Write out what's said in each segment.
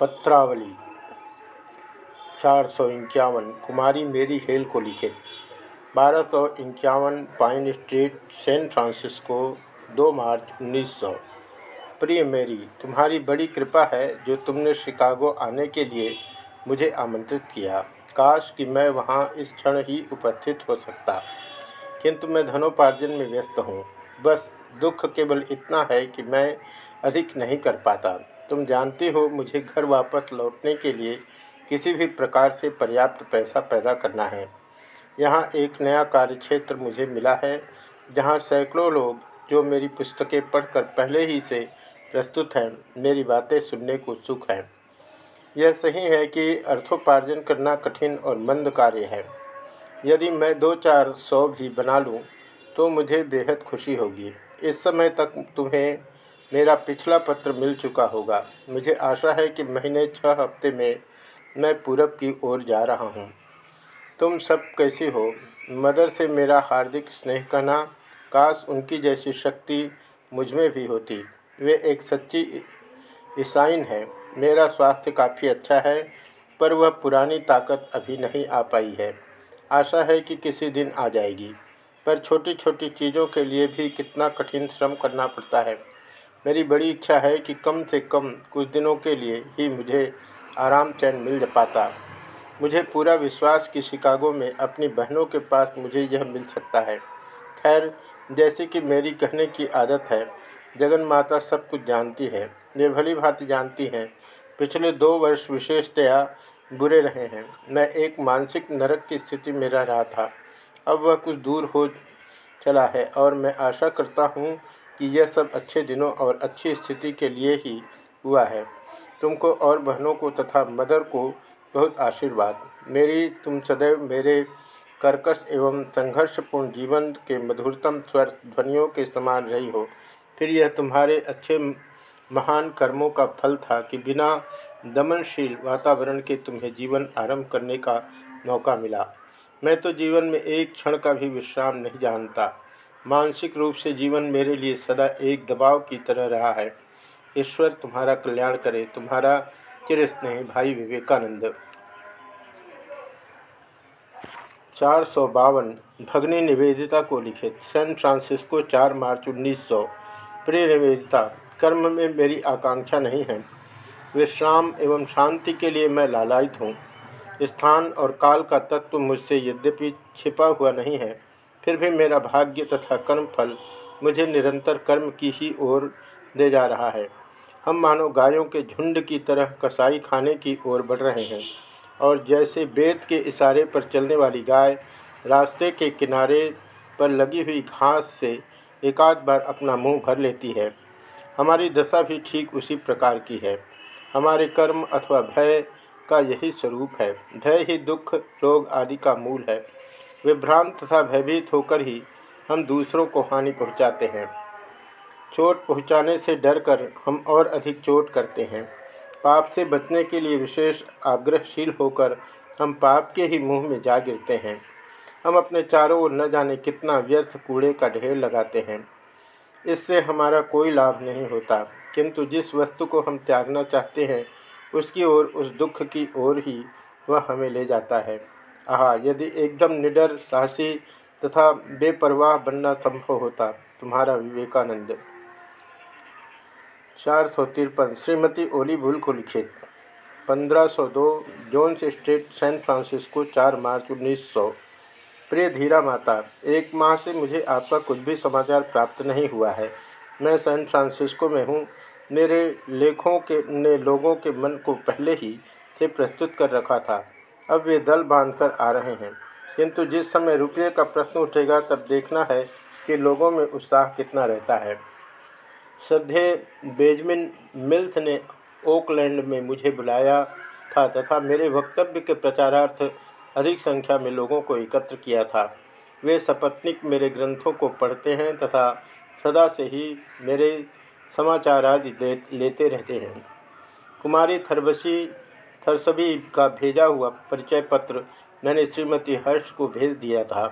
पत्रावली, चार सौ इक्यावन। कुमारी मेरी हेल को लिखित बारह सौ इक्यावन पाइन स्ट्रीट, सैन फ्रांसिस्को, दो मार्च उन्नीस सौ। प्रिय मेरी, तुम्हारी बड़ी कृपा है जो तुमने शिकागो आने के लिए मुझे आमंत्रित किया। काश कि मैं वहाँ इस क्षण ही उपस्थित हो सकता। किंतु मैं धनोपार्जन में व्यस्त हूँ। बस, दुख केवल इतना है कि मैं अधिक नहीं कर पाता। तुम जानती हो, मुझे घर वापस लौटने के लिए किसी भी प्रकार से पर्याप्त पैसा पैदा करना है। यहाँ एक नया कार्यक्षेत्र मुझे मिला है, जहाँ सैकड़ों लोग, जो मेरी पुस्तकें पढ़कर पहले ही से प्रस्तुत हैं, मेरी बातें सुनने को सुख हैं। यह सही है कि अर्थोपार्जन करना कठिन और मंद कार्य है। यदि मैं दो चार सौ भी बना लूँ तो मुझे बेहद खुशी होगी। इस समय तक तुम्हें मेरा पिछला पत्र मिल चुका होगा। मुझे आशा है कि महीने छः हफ़्ते में मैं पूरब की ओर जा रहा हूँ। तुम सब कैसी हो? मदर से मेरा हार्दिक स्नेह कहना, काश उनकी जैसी शक्ति मुझमें भी होती। वे एक सच्ची ईसाइन है। मेरा स्वास्थ्य काफ़ी अच्छा है, पर वह पुरानी ताकत अभी नहीं आ पाई है। आशा है कि किसी दिन आ जाएगी। पर छोटी छोटी चीज़ों के लिए भी कितना कठिन श्रम करना पड़ता है। मेरी बड़ी इच्छा है कि कम से कम कुछ दिनों के लिए ही मुझे आराम चैन मिल पाता। मुझे पूरा विश्वास कि शिकागो में अपनी बहनों के पास मुझे यह मिल सकता है। खैर, जैसे कि मेरी कहने की आदत है, जगन माता सब कुछ जानती है, वे भली भांति जानती हैं। पिछले दो वर्ष विशेषतया बुरे रहे हैं। मैं एक मानसिक नरक की स्थिति में रह रहा था। अब वह कुछ दूर हो चला है और मैं आशा करता हूँ कि यह सब अच्छे दिनों और अच्छी स्थिति के लिए ही हुआ है। तुमको और बहनों को तथा मदर को बहुत आशीर्वाद। मेरी, तुम सदैव मेरे कर्कश एवं संघर्षपूर्ण जीवन के मधुरतम स्वर ध्वनियों के समान रही हो। फिर यह तुम्हारे अच्छे महान कर्मों का फल था कि बिना दमनशील वातावरण के तुम्हें जीवन आरंभ करने का मौका मिला। मैं तो जीवन में एक क्षण का भी विश्राम नहीं जानता। मानसिक रूप से जीवन मेरे लिए सदा एक दबाव की तरह रहा है। ईश्वर, तुम्हारा कल्याण करे, तुम्हारा चिर स्नेह, भाई विवेकानंद। चार सौ बावन, भगनी निवेदिता को लिखित, सैन फ्रांसिस्को, चार मार्च उन्नीस सौ। प्रिय निवेदिता, कर्म में मेरी आकांक्षा नहीं है। विश्राम एवं शांति के लिए मैं लालायित हूँ। स्थान और काल का तत्व मुझसे यद्यपि छिपा हुआ नहीं है फिर भी मेरा भाग्य तथा कर्म फल मुझे निरंतर कर्म की ही ओर दे जा रहा है। हम मानो गायों के झुंड की तरह कसाई खाने की ओर बढ़ रहे हैं और जैसे बेत के इशारे पर चलने वाली गाय रास्ते के किनारे पर लगी हुई घास से एकाध बार अपना मुँह भर लेती है। हमारी दशा भी ठीक उसी प्रकार की है। हमारे कर्म अथवा भय का यही स्वरूप है। भय ही दुख, रोग आदि का मूल है। विभ्रांत तथा भयभीत होकर ही हम दूसरों को हानि पहुंचाते हैं। चोट पहुँचाने से डरकर हम और अधिक चोट करते हैं। पाप से बचने के लिए विशेष आग्रहशील होकर हम पाप के ही मुँह में जा गिरते हैं। हम अपने चारों ओर न जाने कितना व्यर्थ कूड़े का ढेर लगाते हैं। इससे हमारा कोई लाभ नहीं होता, किंतु जिस वस्तु को हम त्यागना चाहते हैं, उसकी ओर, उस दुख की ओर ही वह हमें ले जाता है। आह, यदि एकदम निडर, साहसी तथा बेपरवाह बनना संभव होता, तुम्हारा विवेकानंद। चार सौ तिरपन, श्रीमती ओली भूल को लिखित। पंद्रह सौ दो, जोन्स स्ट्रीट, सैन फ्रांसिस्को, चार मार्च, उन्नीस सौ। प्रिय धीरा माता, एक माह से मुझे आपका कुछ भी समाचार प्राप्त नहीं हुआ है। मैं सैन फ्रांसिस्को में हूँ। मेरे लेखों के, ने लोगों के मन को पहले ही से प्रस्तुत कर रखा था। अब वे दल बांधकर आ रहे हैं। किंतु जिस समय रुपये का प्रश्न उठेगा, तब देखना है कि लोगों में उत्साह कितना रहता है। सद्धे बेजमिन मिल्थ ने ओकलैंड में मुझे बुलाया था तथा मेरे वक्तव्य के प्रचारार्थ अधिक संख्या में लोगों को एकत्र किया था। वे सपत्निक मेरे ग्रंथों को पढ़ते हैं तथा सदा से ही मेरे समाचार आदि लेते रहते हैं। कुमारी थरबसी थरसबी का भेजा हुआ परिचय पत्र मैंने श्रीमती हर्ष को भेज दिया था।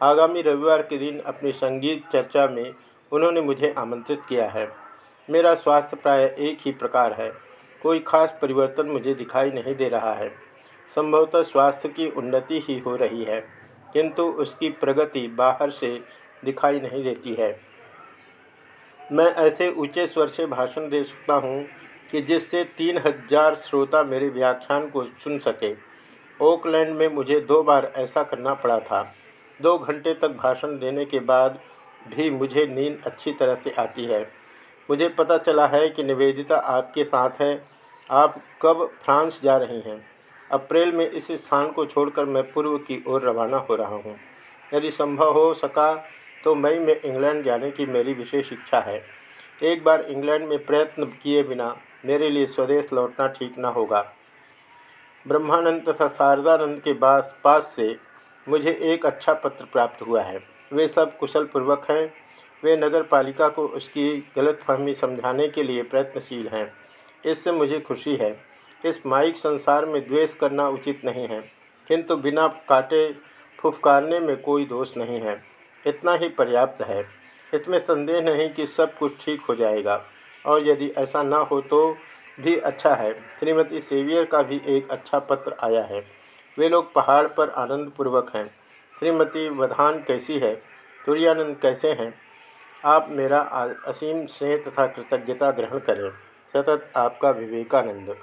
आगामी रविवार के दिन अपनी संगीत चर्चा में उन्होंने मुझे आमंत्रित किया है। मेरा स्वास्थ्य प्राय एक ही प्रकार है। कोई खास परिवर्तन मुझे दिखाई नहीं दे रहा है। संभवतः स्वास्थ्य की उन्नति ही हो रही है, किंतु उसकी प्रगति बाहर से दिखाई नहीं देती है। मैं ऐसे ऊँचे स्वर से भाषण दे सकता हूँ कि जिससे तीन हज़ार श्रोता मेरे व्याख्यान को सुन सके। ओकलैंड में मुझे दो बार ऐसा करना पड़ा था। दो घंटे तक भाषण देने के बाद भी मुझे नींद अच्छी तरह से आती है। मुझे पता चला है कि निवेदिता आपके साथ है। आप कब फ्रांस जा रही हैं? अप्रैल में इस स्थान को छोड़कर मैं पूर्व की ओर रवाना हो रहा हूँ। यदि संभव हो सका तो मई में इंग्लैंड जाने की मेरी विशेष इच्छा है। एक बार इंग्लैंड में प्रयत्न किए बिना मेरे लिए स्वदेश लौटना ठीक न होगा। ब्रह्मानंद तथा शारदानंद के पास पास से मुझे एक अच्छा पत्र प्राप्त हुआ है। वे सब कुशल पूर्वक हैं। वे नगर पालिका को उसकी गलतफहमी समझाने के लिए प्रयत्नशील हैं। इससे मुझे खुशी है। इस माइक संसार में द्वेष करना उचित नहीं है। किंतु बिना काटे फुफकारने में कोई दोष नहीं है। इतना ही पर्याप्त है। इसमें संदेह नहीं कि सब कुछ ठीक हो जाएगा। और यदि ऐसा ना हो तो भी अच्छा है। श्रीमती सेवियर का भी एक अच्छा पत्र आया है। वे लोग पहाड़ पर आनंदपूर्वक हैं। श्रीमती वधान कैसी है? तुरानंद कैसे हैं? आप मेरा असीम स्नेह तथा कृतज्ञता ग्रहण करें। सतत आपका विवेकानंद।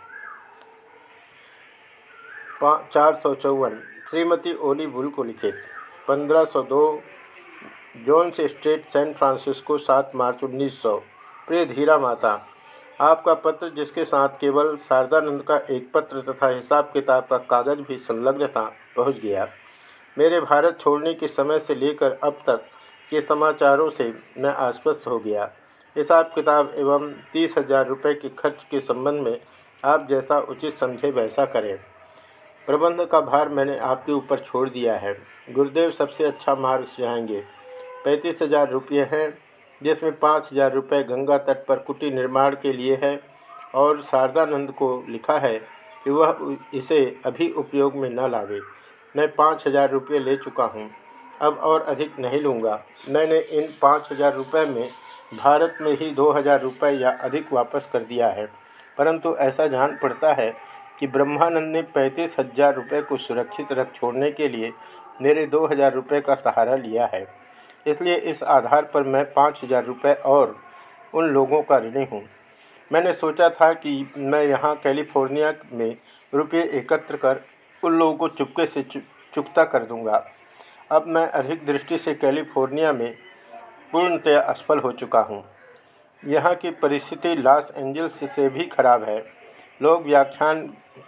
चार सौ चौवन। श्रीमती ओली बुल को लिखित पंद्रह सौ दो। जोन्स स्ट्रीट, सैन फ्रांसिस्को, सात मार्च उन्नीस सौ। प्रिय धीरा माता, आपका पत्र जिसके साथ केवल शारदानंद का एक पत्र तथा हिसाब किताब का कागज़ भी संलग्न था, पहुँच गया। मेरे भारत छोड़ने के समय से लेकर अब तक के समाचारों से मैं आश्वस्त हो गया। हिसाब किताब एवं तीस हज़ार रुपये के खर्च के संबंध में आप जैसा उचित समझे वैसा करें। प्रबंध का भार मैंने आपके ऊपर छोड़ दिया है। गुरुदेव सबसे अच्छा मार्ग सुझाएँगे पैंतीस हज़ार रुपये हैं जिसमें पाँच हज़ार रुपये गंगा तट पर कुटी निर्माण के लिए है और शारदानंद को लिखा है कि वह इसे अभी उपयोग में न लावे मैं पाँच हज़ार रुपये ले चुका हूँ। अब और अधिक नहीं लूँगा। मैंने इन पाँच हज़ार रुपये में भारत में ही दो हज़ार रुपये या अधिक वापस कर दिया है। परंतु ऐसा जान पड़ता है कि ब्रह्मानंद ने पैंतीस हज़ार रुपये को सुरक्षित रख छोड़ने के लिए मेरे दो हज़ार रुपये का सहारा लिया है। इसलिए इस आधार पर मैं पाँच हज़ार रुपये और उन लोगों का ऋणी हूँ। मैंने सोचा था कि मैं यहाँ कैलिफ़ोर्निया में रुपये एकत्र कर उन लोगों को चुपके से चुकता कर दूँगा। अब मैं अधिक दृष्टि से कैलिफ़ोर्निया में पूर्णतया असफल हो चुका हूँ। यहाँ की परिस्थिति लॉस एंजल्स से भी खराब है। लोग व्याख्यान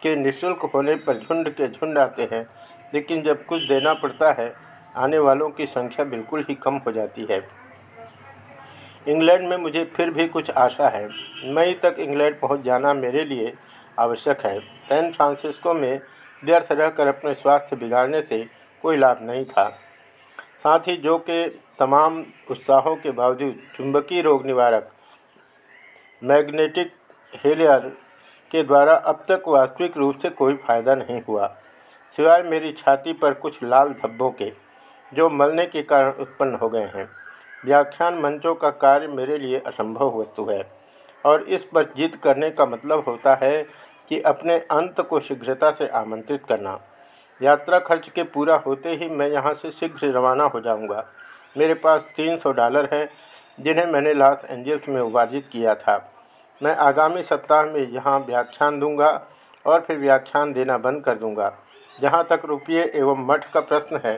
के निःशुल्क होने पर झुंड के झुंड आते हैं, लेकिन जब कुछ देना पड़ता है आने वालों की संख्या बिल्कुल ही कम हो जाती है। इंग्लैंड में मुझे फिर भी कुछ आशा है। मई तक इंग्लैंड पहुँच जाना मेरे लिए आवश्यक है। सैन फ्रांसिस्को में व्यर्थ रहकर अपने स्वास्थ्य बिगाड़ने से कोई लाभ नहीं था। साथ ही जो के तमाम उत्साहों के बावजूद चुंबकीय रोग निवारक मैग्नेटिक हेलियर के द्वारा अब तक वास्तविक रूप से कोई फ़ायदा नहीं हुआ। सिवाय मेरी छाती पर कुछ लाल धब्बों के। जो मलने के कारण उत्पन्न हो गए हैं। व्याख्यान मंचों का कार्य मेरे लिए असंभव वस्तु है और इस पर जीत करने का मतलब होता है कि अपने अंत को शीघ्रता से आमंत्रित करना। यात्रा खर्च के पूरा होते ही मैं यहाँ से शीघ्र रवाना हो जाऊँगा। मेरे पास तीन सौ डॉलर हैं, जिन्हें मैंने लॉस एंजल्स में उपार्जित किया था। मैं आगामी सप्ताह में यहाँ व्याख्यान दूँगा और फिर व्याख्यान देना बंद कर दूँगा। जहाँ तक रुपये एवं मठ का प्रश्न है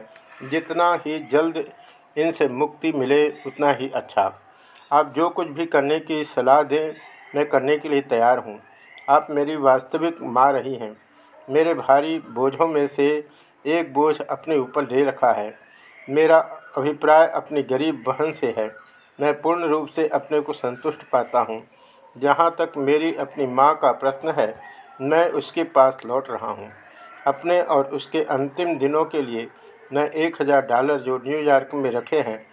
जितना ही जल्द इनसे मुक्ति मिले, उतना ही अच्छा। आप जो कुछ भी करने की सलाह दें, मैं करने के लिए तैयार हूँ। आप मेरी वास्तविक माँ रही हैं। मेरे भारी बोझों में से एक बोझ अपने ऊपर ले रखा है। मेरा अभिप्राय अपनी गरीब बहन से है। मैं पूर्ण रूप से अपने को संतुष्ट पाता हूँ। जहाँ तक मेरी अपनी माँ का प्रश्न है, मैं उसके पास लौट रहा हूँ। अपने और उसके अंतिम दिनों के लिए मैं एक हज़ार डॉलर जो न्यूयॉर्क में रखे हैं,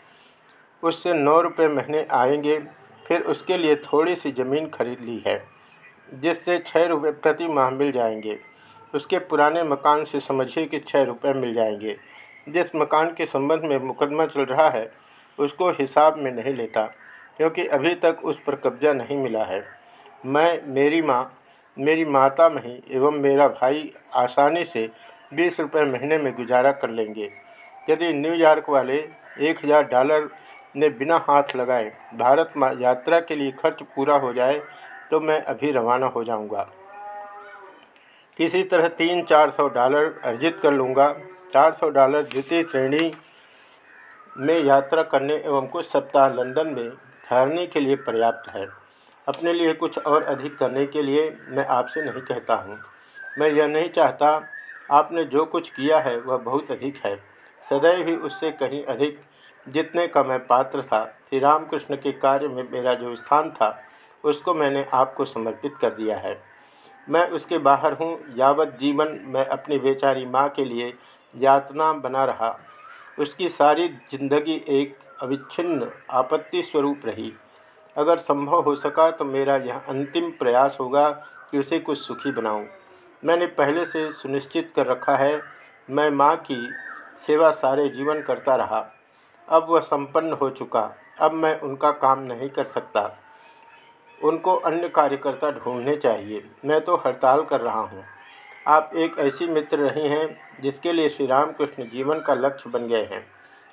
उससे नौ रुपये महीने आएँगे, फिर उसके लिए थोड़ी सी ज़मीन खरीद ली है, जिससे छः रुपये प्रति माह मिल जाएँगे। उसके पुराने मकान से समझिए कि छः रुपये मिल जाएँगे। जिस मकान के संबंध में मुकदमा चल रहा है, उसको हिसाब में नहीं लेता, क्योंकि अभी तक उस पर कब्जा नहीं मिला है। मैं, मेरी माँ, मेरी माता मही एवं मेरा भाई आसानी से बीस रुपये महीने में गुजारा कर लेंगे। यदि न्यूयॉर्क वाले एक हज़ार डॉलर ने बिना हाथ लगाए भारत यात्रा के लिए खर्च पूरा हो जाए तो मैं अभी रवाना हो जाऊँगा। किसी तरह तीन चार सौ डॉलर अर्जित कर लूँगा। चार सौ डॉलर द्वितीय श्रेणी में यात्रा करने एवं कुछ सप्ताह लंदन में ठहरने के लिए पर्याप्त है। अपने लिए कुछ और अधिक करने के लिए मैं आपसे नहीं कहता हूँ। मैं यह नहीं चाहता आपने जो कुछ किया है, वह बहुत अधिक है। सदैव ही उससे कहीं अधिक। जितने का मैं पात्र था, श्री रामकृष्ण के कार्य में मेरा जो स्थान था, उसको मैंने आपको समर्पित कर दिया है। मैं उसके बाहर हूँ, यावत जीवन मैं अपनी बेचारी माँ के लिए यातना बना रहा। उसकी सारी ज़िंदगी एक अविच्छिन्न, आपत्ति स्वरूप रही। अगर संभव हो सका तो मेरा यह अंतिम प्रयास होगा कि उसे कुछ सुखी बनाऊँ। मैंने पहले से सुनिश्चित कर रखा है, मैं माँ की सेवा सारे जीवन करता रहा। अब वह संपन्न हो चुका, अब मैं उनका काम नहीं कर सकता। उनको अन्य कार्यकर्ता ढूँढने चाहिए, मैं तो हड़ताल कर रहा हूँ। आप एक ऐसी मित्र रही हैं, जिसके लिए श्री रामकृष्ण जीवन का लक्ष्य बन गए हैं,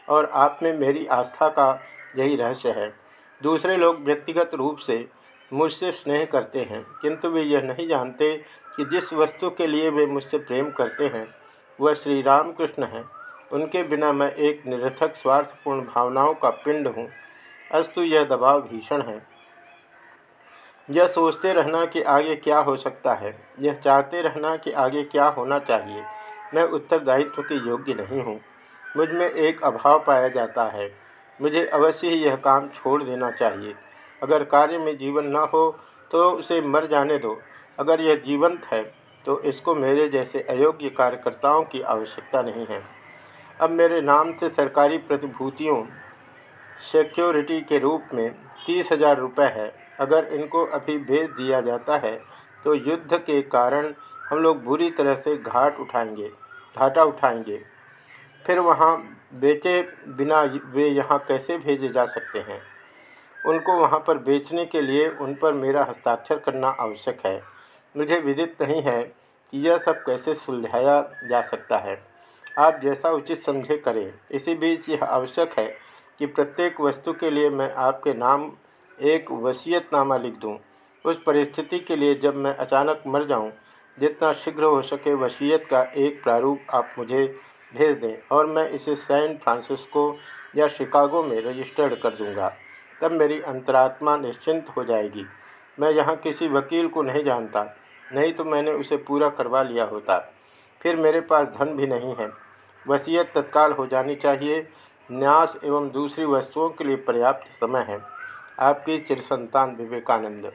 और आप में मेरी आस्था का यही रहस्य है। दूसरे लोग व्यक्तिगत रूप से मुझसे स्नेह करते हैं, किंतु वे यह नहीं जानते कि जिस वस्तु के लिए वे मुझसे प्रेम करते हैं, वह श्री रामकृष्ण हैं। उनके बिना मैं एक निरर्थक स्वार्थपूर्ण भावनाओं का पिंड हूँ। अस्तु, यह दबाव भीषण है। यह सोचते रहना कि आगे क्या हो सकता है। यह चाहते रहना कि आगे क्या होना चाहिए। मैं उत्तरदायित्व के योग्य नहीं हूँ। मुझमें एक अभाव पाया जाता है। मुझे अवश्य ही यह काम छोड़ देना चाहिए। अगर कार्य में जीवन न हो तो उसे मर जाने दो। अगर यह जीवंत है तो इसको मेरे जैसे अयोग्य कार्यकर्ताओं की आवश्यकता नहीं है। अब मेरे नाम से सरकारी प्रतिभूतियों सिक्योरिटी के रूप में तीस हज़ार रुपये है। अगर इनको अभी भेज दिया जाता है तो युद्ध के कारण हम लोग बुरी तरह से घाट उठाएँगे, घाटा उठाएँगे। फिर वहाँ बेचे बिना वे यहाँ कैसे भेजे जा सकते हैं? उनको वहाँ पर बेचने के लिए उन पर मेरा हस्ताक्षर करना आवश्यक है। मुझे विदित नहीं है कि यह सब कैसे सुलझाया जा सकता है आप जैसा उचित समझे करें इसी बीच यह आवश्यक है कि प्रत्येक वस्तु के लिए मैं आपके नाम एक वसीयतनामा लिख दूँ। उस परिस्थिति के लिए जब मैं अचानक मर जाऊँ, जितना शीघ्र हो सके वसीयत का एक प्रारूप आप मुझे भेज दें और मैं इसे सैन फ्रांसिस्को या शिकागो में रजिस्टर्ड कर दूँगा। तब मेरी अंतरात्मा निश्चिंत हो जाएगी मैं यहाँ किसी वकील को नहीं जानता नहीं तो मैंने उसे पूरा करवा लिया होता। फिर मेरे पास धन भी नहीं है। वसीयत तत्काल हो जानी चाहिए। न्यास एवं दूसरी वस्तुओं के लिए पर्याप्त समय है। आपकी चिरसंतान विवेकानंद।